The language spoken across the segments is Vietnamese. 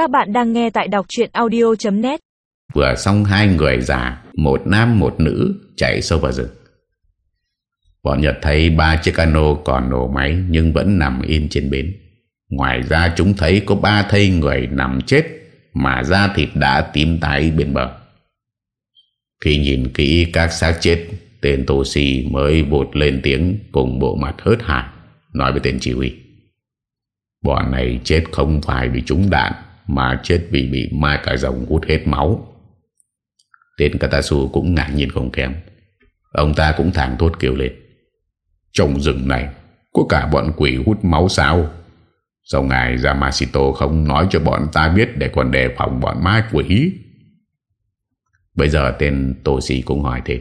Các bạn đang nghe tại đọc chuyện audio.net Vừa xong hai người già, Một nam, một nữ, chạy sâu vào rừng. Bọn Nhật thấy ba chiếc cano còn nổ máy Nhưng vẫn nằm im trên bến. Ngoài ra chúng thấy có ba thây người nằm chết Mà da thịt đã tím tái bên bờ. Khi nhìn kỹ các xác chết, Tên Tô Si mới bột lên tiếng Cùng bộ mặt hớt hải, Nói với tên chỉ huy. Bọn này chết không phải vì chúng đạn mà chết vì bị mai cả rồng hút hết máu. Tên Katasu cũng ngạc nhiên không kém. Ông ta cũng thẳng thốt kêu lên. Trong rừng này, Có cả bọn quỷ hút máu sao? Sao ngài Yamashito không nói cho bọn ta biết Để còn đề phòng bọn ma quỷ? Bây giờ tên Toshi cũng hỏi thêm.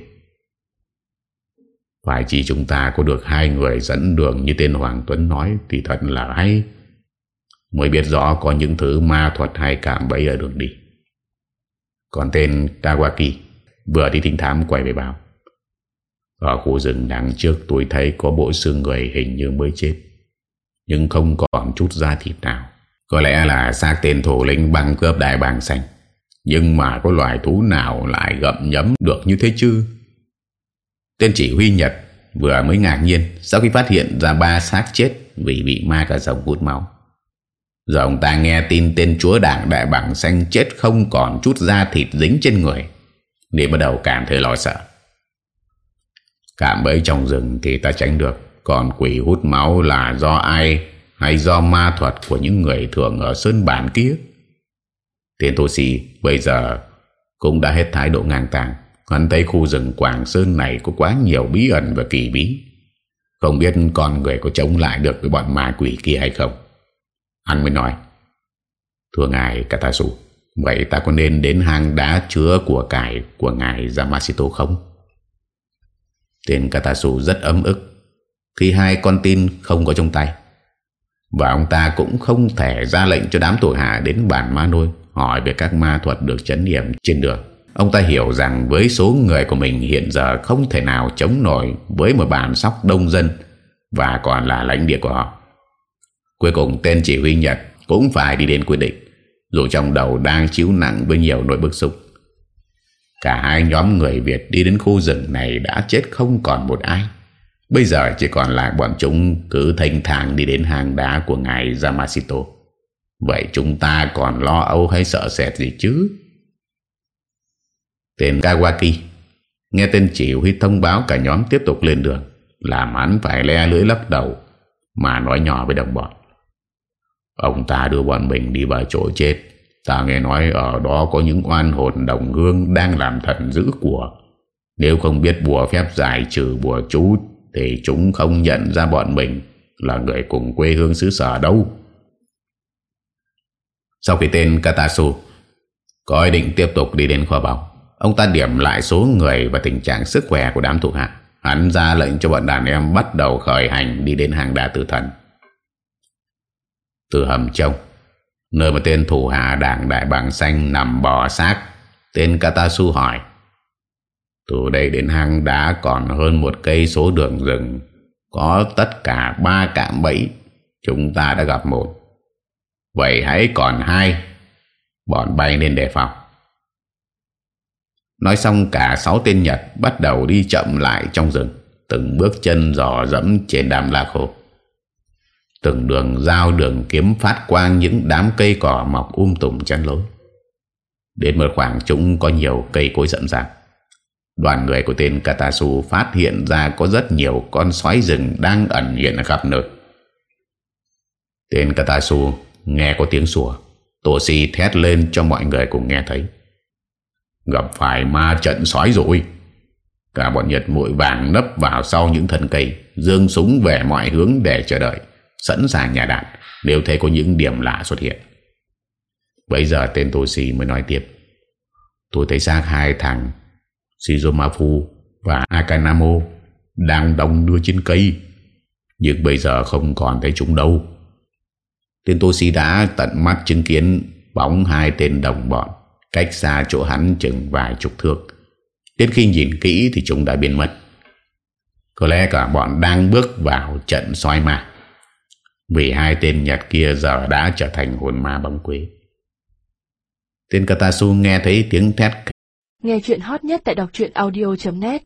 Phải chỉ chúng ta có được hai người dẫn đường Như tên Hoàng Tuấn nói Thì thật là hay. Mới biết rõ có những thứ ma thuật hay cảm bẫy ở đường đi. Còn tên Kawaki Vừa đi thỉnh thám quay về báo. Ở khu rừng đằng trước tôi thấy có bộ xương người hình như mới chết, Nhưng không còn chút da thịt nào. Có lẽ là xác tên thủ lĩnh băng cướp đại bàng xanh, Nhưng mà có loài thú nào lại gậm nhấm được như thế chứ? Tên chỉ huy Nhật vừa mới ngạc nhiên, Sau khi phát hiện ra ba xác chết Vì bị ma cà rồng hút máu. Giờ ông ta nghe tin tên chúa đảng đại bảng xanh chết không còn chút da thịt dính trên người. Để bắt đầu cảm thấy lo sợ. Cảm bấy trong rừng thì ta tránh được. Còn quỷ hút máu là do ai hay do ma thuật của những người thường ở sơn bản kia. Tên Tô Sĩ bây giờ cũng đã hết thái độ ngang tàng. Hắn thấy khu rừng Quảng Sơn này có quá nhiều bí ẩn và kỳ bí. Không biết con người có chống lại được với bọn ma quỷ kia hay không. Hắn mới nói, Thưa ngài Katasu Vậy ta có nên đến hang đá chứa của cải Của ngài Yamashito không? Tên Katasu rất ấm ức Khi hai con tin không có trong tay. Và ông ta cũng không thể ra lệnh cho đám tuổi hạ Đến bản ma nôi Hỏi về các ma thuật được chấn niệm trên đường. Ông ta hiểu rằng với số người của mình hiện giờ không thể nào chống nổi với một bản sóc đông dân và còn là lãnh địa của họ. Cuối cùng tên chỉ huy Nhật cũng phải đi đến quyết định, dù trong đầu đang chịu nặng với nhiều nỗi bức xúc. Cả hai nhóm người Việt đi đến khu rừng này đã chết không còn một ai. Bây giờ chỉ còn lại bọn chúng cứ thanh thang đi đến hang đá của ngài Yamashito. Vậy chúng ta còn lo âu hay sợ sệt gì chứ? Tên Kawaki Nghe tên chỉ huy thông báo cả nhóm tiếp tục lên đường, Làm hắn phải le lưỡi lắc đầu Mà nói nhỏ với đồng bọn Ông ta đưa bọn mình đi vào chỗ chết. Ta nghe nói ở đó có những oan hồn đồng hương Đang làm thần giữ của. Nếu không biết bùa phép giải trừ bùa chú, Thì chúng không nhận ra bọn mình Là người cùng quê hương xứ sở đâu. Sau khi tên Katasu Có ý định tiếp tục đi đến kho báu, Ông ta điểm lại số người Và tình trạng sức khỏe của đám thuộc hạ. Hắn ra lệnh cho bọn đàn em bắt đầu khởi hành Đi đến hàng đá tử thần từ hầm trông nơi mà tên thủ hạ đảng đại bàng xanh nằm bò xác tên Katasu hỏi. Từ đây đến hang đá còn hơn một cây số đường rừng, có tất cả ba cạm bẫy, chúng ta đã gặp một. Vậy hãy còn hai, bọn bay nên đề phòng. Nói xong cả sáu tên Nhật bắt đầu đi chậm lại trong rừng, từng bước chân dò dẫm trên đám la khô. Từng đường dao đường kiếm phát quang những đám cây cỏ mọc um tùm chắn lối. Đến một khoảng chúng có nhiều cây cối rậm rạp. Đoàn người của tên Katasu phát hiện ra có rất nhiều con sói rừng đang ẩn hiện ở khắp nơi. Tên Katasu nghe có tiếng sủa. Tổ si thét lên cho mọi người cùng nghe thấy. Gặp phải ma trận sói rồi. Cả bọn Nhật mũi vàng nấp vào sau những thân cây, dương súng về mọi hướng để chờ đợi sẵn sàng nhà đạn nếu thấy có những điểm lạ xuất hiện. Bây giờ tên Toshi mới nói tiếp. Tôi thấy xác hai thằng Shizumafu và Akanamo đang đông đưa trên cây. Nhưng bây giờ không còn thấy chúng đâu. Tên Toshi đã tận mắt chứng kiến bóng hai tên đồng bọn cách xa chỗ hắn chừng vài chục thước. Đến khi nhìn kỹ thì chúng đã biến mất. Có lẽ cả bọn đang bước vào trận soi mạng. Vì hai tên Nhật kia giờ đã trở thành hồn ma bóng quế. Tên Katasu nghe thấy tiếng thét. Nghe chuyện hot nhất tại đọc audio.net